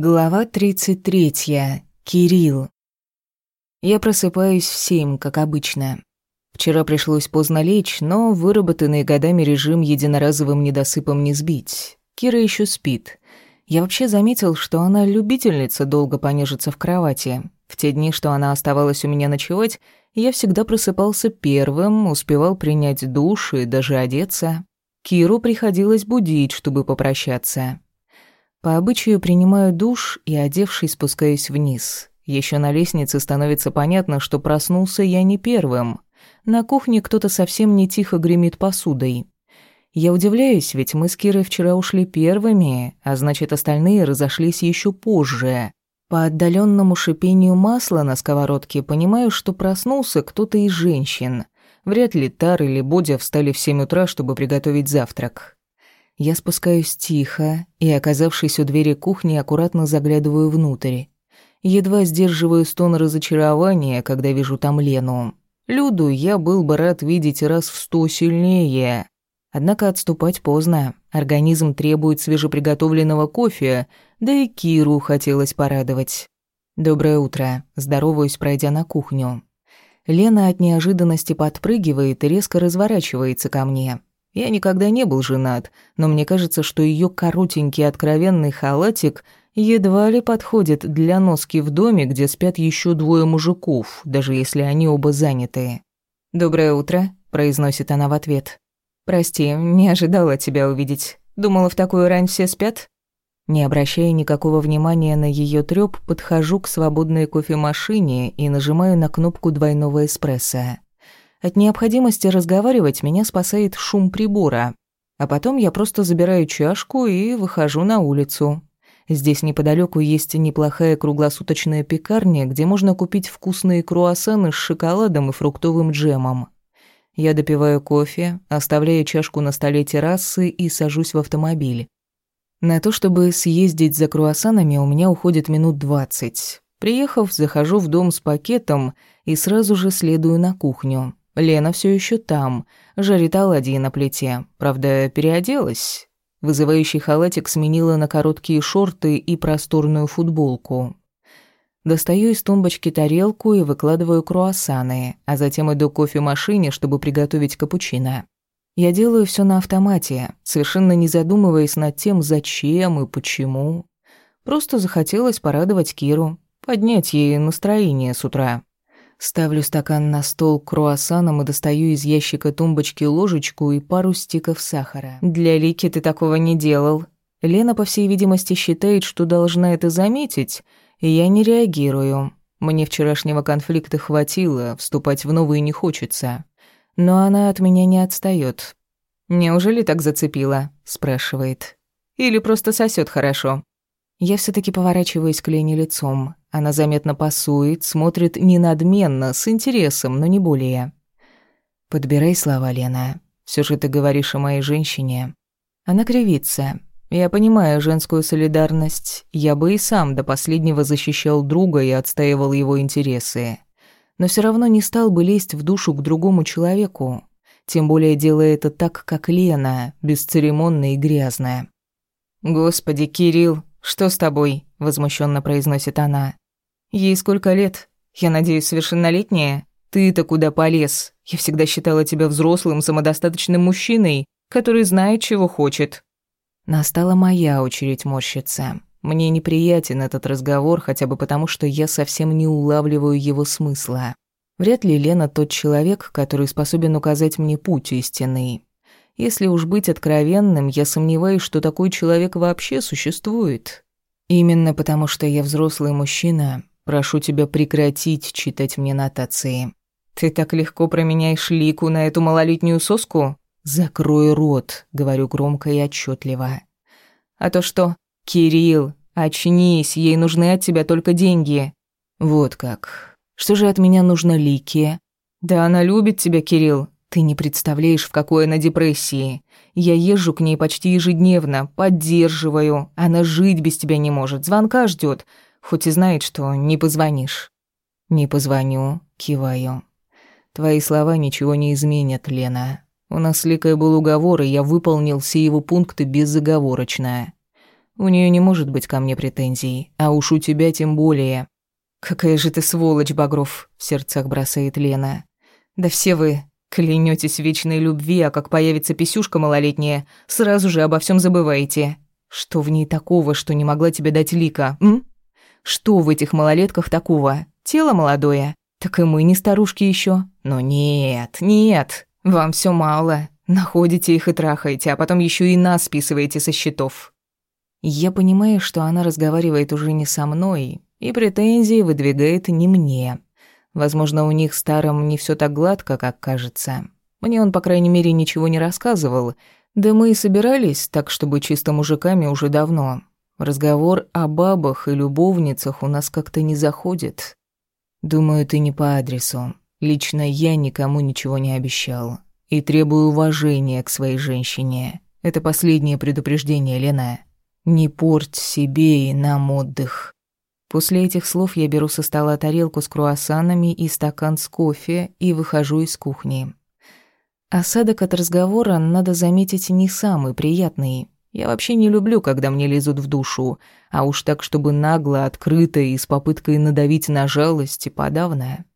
Глава 33. Кирилл. Я просыпаюсь в семь, как обычно. Вчера пришлось поздно лечь, но выработанный годами режим единоразовым недосыпом не сбить. Кира еще спит. Я вообще заметил, что она любительница долго понежиться в кровати. В те дни, что она оставалась у меня ночевать, я всегда просыпался первым, успевал принять душ и даже одеться. Киру приходилось будить, чтобы попрощаться. По обычаю принимаю душ и, одевшись, спускаюсь вниз. Еще на лестнице становится понятно, что проснулся я не первым. На кухне кто-то совсем не тихо гремит посудой. Я удивляюсь, ведь мы с Кирой вчера ушли первыми, а значит, остальные разошлись еще позже. По отдаленному шипению масла на сковородке понимаю, что проснулся кто-то из женщин. Вряд ли Тар или Бодя встали в семь утра, чтобы приготовить завтрак. Я спускаюсь тихо и, оказавшись у двери кухни, аккуратно заглядываю внутрь. Едва сдерживаю стон разочарования, когда вижу там Лену. Люду я был бы рад видеть раз в сто сильнее. Однако отступать поздно. Организм требует свежеприготовленного кофе, да и Киру хотелось порадовать. «Доброе утро», – здороваюсь, пройдя на кухню. Лена от неожиданности подпрыгивает и резко разворачивается ко мне. Я никогда не был женат, но мне кажется, что ее коротенький откровенный халатик едва ли подходит для носки в доме, где спят еще двое мужиков, даже если они оба заняты. «Доброе утро», — произносит она в ответ. «Прости, не ожидала тебя увидеть. Думала, в такую рань все спят?» Не обращая никакого внимания на ее трёп, подхожу к свободной кофемашине и нажимаю на кнопку двойного эспрессо. От необходимости разговаривать меня спасает шум прибора. А потом я просто забираю чашку и выхожу на улицу. Здесь неподалеку есть неплохая круглосуточная пекарня, где можно купить вкусные круассаны с шоколадом и фруктовым джемом. Я допиваю кофе, оставляю чашку на столе террасы и сажусь в автомобиль. На то, чтобы съездить за круассанами, у меня уходит минут двадцать. Приехав, захожу в дом с пакетом и сразу же следую на кухню. Лена все еще там, жарит оладьи на плите. Правда, переоделась. Вызывающий халатик сменила на короткие шорты и просторную футболку. Достаю из тумбочки тарелку и выкладываю круассаны, а затем иду к кофемашине, чтобы приготовить капучино. Я делаю все на автомате, совершенно не задумываясь над тем, зачем и почему. Просто захотелось порадовать Киру, поднять ей настроение с утра. Ставлю стакан на стол круассаном и достаю из ящика тумбочки ложечку и пару стиков сахара. «Для Лики ты такого не делал». Лена, по всей видимости, считает, что должна это заметить, и я не реагирую. Мне вчерашнего конфликта хватило, вступать в новые не хочется. Но она от меня не отстаёт. «Неужели так зацепила?» – спрашивает. «Или просто сосёт хорошо?» Я все-таки поворачиваюсь к Лене лицом. Она заметно пасует, смотрит не надменно, с интересом, но не более. «Подбирай слова, Лена. Все же ты говоришь о моей женщине». Она кривится. Я понимаю женскую солидарность. Я бы и сам до последнего защищал друга и отстаивал его интересы. Но все равно не стал бы лезть в душу к другому человеку. Тем более делая это так, как Лена, бесцеремонно и грязно. «Господи, Кирилл, «Что с тобой?» – возмущенно произносит она. «Ей сколько лет? Я надеюсь, совершеннолетняя? Ты-то куда полез? Я всегда считала тебя взрослым, самодостаточным мужчиной, который знает, чего хочет». Настала моя очередь морщиться. Мне неприятен этот разговор, хотя бы потому, что я совсем не улавливаю его смысла. Вряд ли Лена тот человек, который способен указать мне путь истинный. Если уж быть откровенным, я сомневаюсь, что такой человек вообще существует. Именно потому, что я взрослый мужчина, прошу тебя прекратить читать мне нотации. Ты так легко променяешь лику на эту малолетнюю соску? Закрой рот, говорю громко и отчетливо. А то что? Кирилл, очнись, ей нужны от тебя только деньги. Вот как. Что же от меня нужно Лике? Да она любит тебя, Кирилл. Ты не представляешь, в какой она депрессии. Я езжу к ней почти ежедневно, поддерживаю. Она жить без тебя не может, звонка ждет, хоть и знает, что не позвонишь. Не позвоню, киваю. Твои слова ничего не изменят, Лена. У нас с был уговор, и я выполнил все его пункты безоговорочно. У нее не может быть ко мне претензий, а уж у тебя тем более. «Какая же ты сволочь, Багров!» — в сердцах бросает Лена. «Да все вы Клянетесь вечной любви, а как появится писюшка малолетняя, сразу же обо всем забываете. Что в ней такого, что не могла тебе дать Лика, м? Что в этих малолетках такого? Тело молодое. Так и мы не старушки еще. Но нет, нет, вам все мало. Находите их и трахаете, а потом еще и нас списываете со счетов. Я понимаю, что она разговаривает уже не со мной, и претензии выдвигает не мне. Возможно, у них старому не все так гладко, как кажется. Мне он, по крайней мере, ничего не рассказывал. Да мы и собирались, так чтобы чисто мужиками уже давно. Разговор о бабах и любовницах у нас как-то не заходит. Думаю, ты не по адресу. Лично я никому ничего не обещал. И требую уважения к своей женщине. Это последнее предупреждение, Лена. Не порть себе и нам отдых. После этих слов я беру со стола тарелку с круассанами и стакан с кофе и выхожу из кухни. Осадок от разговора, надо заметить, не самый приятный. Я вообще не люблю, когда мне лезут в душу, а уж так, чтобы нагло, открыто и с попыткой надавить на жалость и подавное.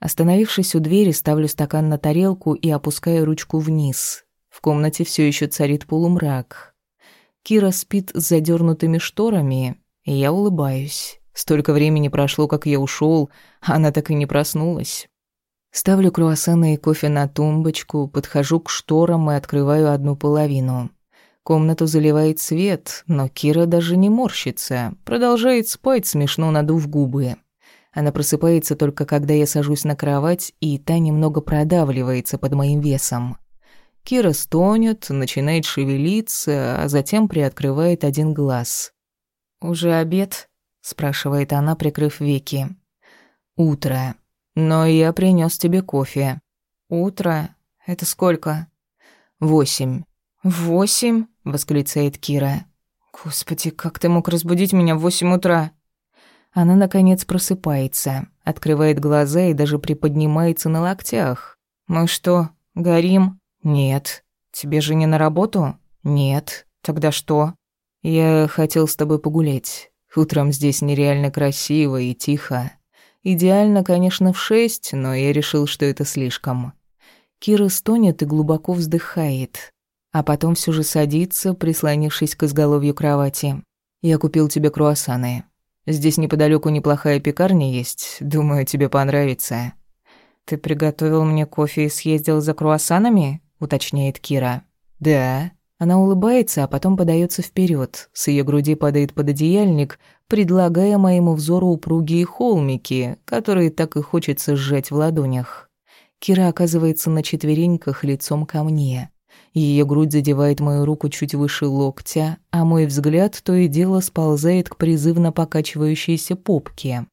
Остановившись у двери, ставлю стакан на тарелку и опускаю ручку вниз. В комнате все еще царит полумрак. Кира спит с задернутыми шторами, я улыбаюсь. Столько времени прошло, как я ушел, а она так и не проснулась. Ставлю круассаны и кофе на тумбочку, подхожу к шторам и открываю одну половину. Комнату заливает свет, но Кира даже не морщится, продолжает спать, смешно надув губы. Она просыпается только когда я сажусь на кровать, и та немного продавливается под моим весом. Кира стонет, начинает шевелиться, а затем приоткрывает один глаз. «Уже обед?» – спрашивает она, прикрыв веки. «Утро. Но я принёс тебе кофе». «Утро? Это сколько?» «Восемь». «Восемь?» – восклицает Кира. «Господи, как ты мог разбудить меня в восемь утра?» Она, наконец, просыпается, открывает глаза и даже приподнимается на локтях. «Мы что, горим?» «Нет». «Тебе же не на работу?» «Нет». «Тогда что?» Я хотел с тобой погулять. Утром здесь нереально красиво и тихо. Идеально, конечно, в шесть, но я решил, что это слишком. Кира стонет и глубоко вздыхает, а потом все же садится, прислонившись к изголовью кровати. Я купил тебе круассаны. Здесь неподалеку неплохая пекарня есть, думаю, тебе понравится. Ты приготовил мне кофе и съездил за круассанами? уточняет Кира. Да. Она улыбается, а потом подается вперед. С ее груди падает пододеяльник, предлагая моему взору упругие холмики, которые так и хочется сжать в ладонях. Кира оказывается на четвереньках лицом ко мне. Ее грудь задевает мою руку чуть выше локтя, а мой взгляд то и дело сползает к призывно покачивающейся попке.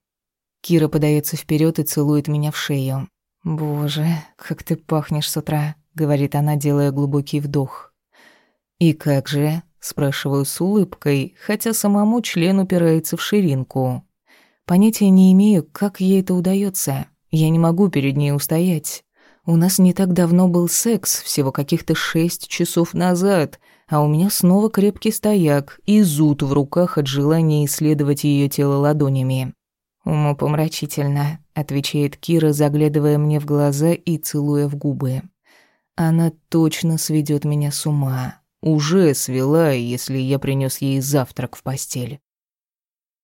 Кира подается вперед и целует меня в шею. «Боже, как ты пахнешь с утра», — говорит она, делая глубокий вдох. «И как же?» – спрашиваю с улыбкой, хотя самому член упирается в ширинку. Понятия не имею, как ей это удается. Я не могу перед ней устоять. У нас не так давно был секс, всего каких-то шесть часов назад, а у меня снова крепкий стояк и зуд в руках от желания исследовать ее тело ладонями. «Умопомрачительно», — отвечает Кира, заглядывая мне в глаза и целуя в губы. «Она точно сведет меня с ума». Уже свела, если я принес ей завтрак в постель.